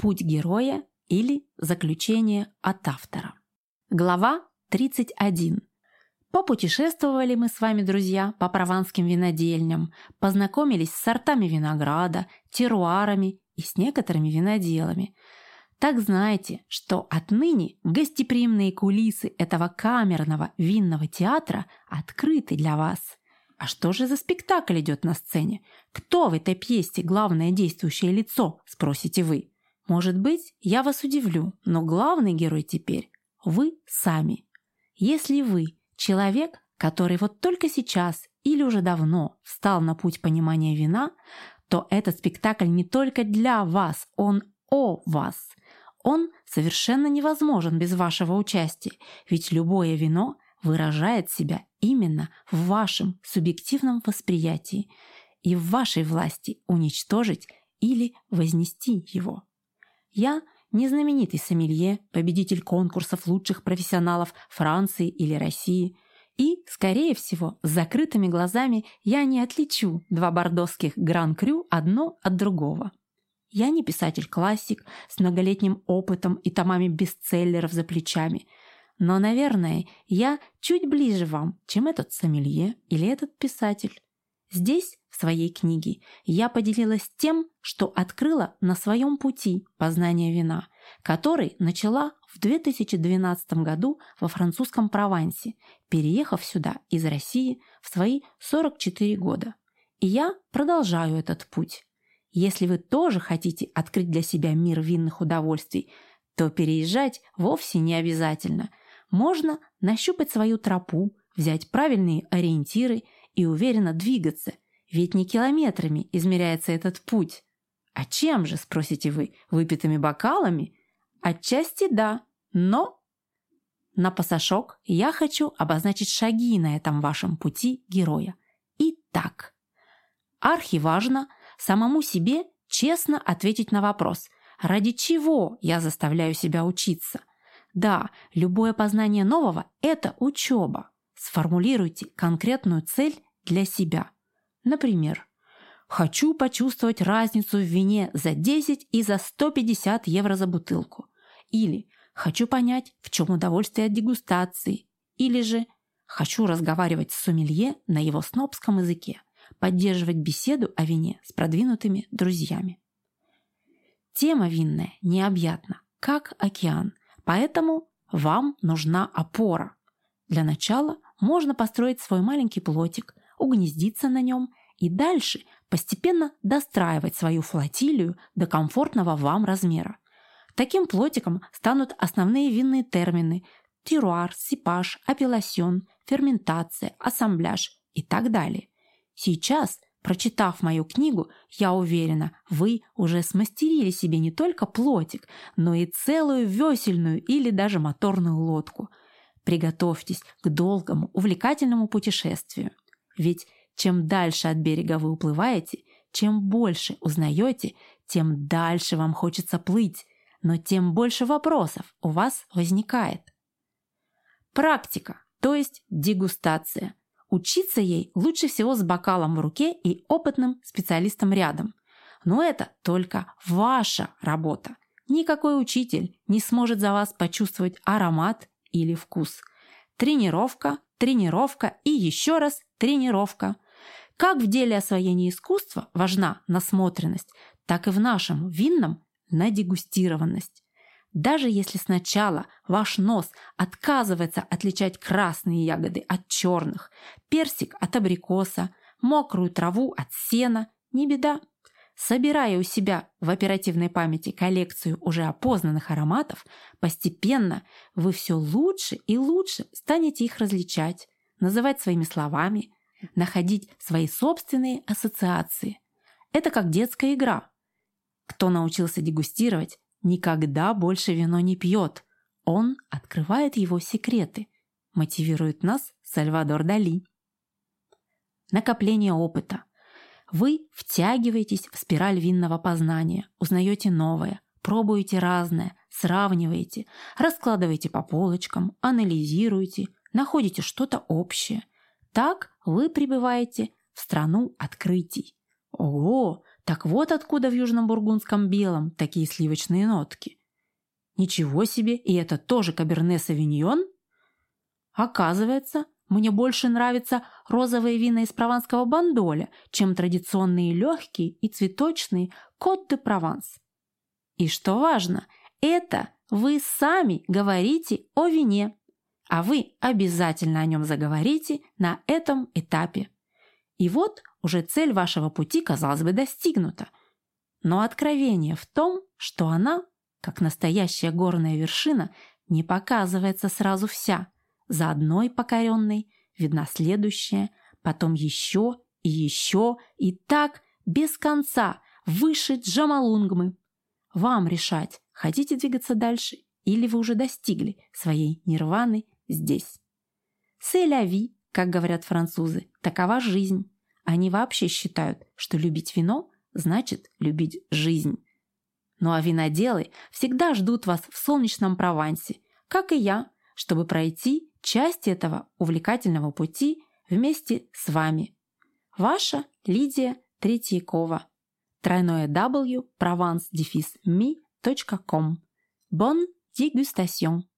Путь героя или заключение от автора. Глава 31. Попутешествовали мы с вами, друзья, по прованским винодельням, познакомились с сортами винограда, теруарами и с некоторыми виноделами. Так знаете, что отныне гостеприимные кулисы этого камерного винного театра открыты для вас. А что же за спектакль идет на сцене? Кто в этой пьесе главное действующее лицо, спросите вы. Может быть, я вас удивлю, но главный герой теперь вы сами. Если вы человек, который вот только сейчас или уже давно встал на путь понимания вина, то этот спектакль не только для вас, он о вас. Он совершенно невозможен без вашего участия, ведь любое вино выражает себя именно в вашем субъективном восприятии и в вашей власти уничтожить или вознести его. Я не знаменитый сомелье, победитель конкурсов лучших профессионалов Франции или России. И, скорее всего, с закрытыми глазами я не отличу два бордоских Гран-Крю одно от другого. Я не писатель-классик с многолетним опытом и томами бестселлеров за плечами. Но, наверное, я чуть ближе вам, чем этот сомелье или этот писатель. Здесь, в своей книге, я поделилась тем, что открыла на своем пути познания вина, который начала в 2012 году во французском Провансе, переехав сюда из России в свои 44 года. И я продолжаю этот путь. Если вы тоже хотите открыть для себя мир винных удовольствий, то переезжать вовсе не обязательно. Можно нащупать свою тропу, взять правильные ориентиры – и уверенно двигаться, ведь не километрами измеряется этот путь. А чем же, спросите вы, выпитыми бокалами? Отчасти да, но... На пасашок я хочу обозначить шаги на этом вашем пути героя. Итак, архиважно самому себе честно ответить на вопрос, ради чего я заставляю себя учиться. Да, любое познание нового – это учеба. Сформулируйте конкретную цель для себя. Например, «Хочу почувствовать разницу в вине за 10 и за 150 евро за бутылку». Или «Хочу понять, в чем удовольствие от дегустации». Или же «Хочу разговаривать с сомелье на его снобском языке, поддерживать беседу о вине с продвинутыми друзьями». Тема винная необъятна, как океан, поэтому вам нужна опора. Для начала – можно построить свой маленький плотик, угнездиться на нем и дальше постепенно достраивать свою флотилию до комфортного вам размера. Таким плотиком станут основные винные термины – теруар, сипаж, апелласьон, ферментация, ассамбляж и так далее. Сейчас, прочитав мою книгу, я уверена, вы уже смастерили себе не только плотик, но и целую весельную или даже моторную лодку – Приготовьтесь к долгому, увлекательному путешествию. Ведь чем дальше от берега вы уплываете, чем больше узнаете, тем дальше вам хочется плыть, но тем больше вопросов у вас возникает. Практика, то есть дегустация. Учиться ей лучше всего с бокалом в руке и опытным специалистом рядом. Но это только ваша работа. Никакой учитель не сможет за вас почувствовать аромат или вкус. Тренировка, тренировка и еще раз тренировка. Как в деле освоения искусства важна насмотренность, так и в нашем винном надегустированность. Даже если сначала ваш нос отказывается отличать красные ягоды от черных, персик от абрикоса, мокрую траву от сена, не беда. Собирая у себя в оперативной памяти коллекцию уже опознанных ароматов, постепенно вы все лучше и лучше станете их различать, называть своими словами, находить свои собственные ассоциации. Это как детская игра. Кто научился дегустировать, никогда больше вино не пьет. Он открывает его секреты, мотивирует нас Сальвадор Дали. Накопление опыта – вы втягиваетесь в спираль винного познания, узнаете новое, пробуете разное, сравниваете, раскладываете по полочкам, анализируете, находите что-то общее. Так вы прибываете в страну открытий. Ого, Так вот откуда в Южном Бургундском белом такие сливочные нотки. Ничего себе, и это тоже Каберне Савиньон? Оказывается, мне больше нравятся розовые вина из прованского бандоля, чем традиционные легкие и цветочные Кот де Прованс. И что важно, это вы сами говорите о вине, а вы обязательно о нем заговорите на этом этапе. И вот уже цель вашего пути, казалось бы, достигнута. Но откровение в том, что она, как настоящая горная вершина, не показывается сразу вся. За одной покоренной видна следующая, потом еще и еще, и так без конца, выше Джамалунгмы. Вам решать, хотите двигаться дальше или вы уже достигли своей нирваны здесь. Селяви, как говорят французы, такова жизнь. Они вообще считают, что любить вино значит любить жизнь. Ну а виноделы всегда ждут вас в солнечном Провансе, как и я, чтобы пройти часть этого увлекательного пути вместе с вами. Ваша Лидия Третьякова. Тройное W provence-me.com. Bonne dégustation!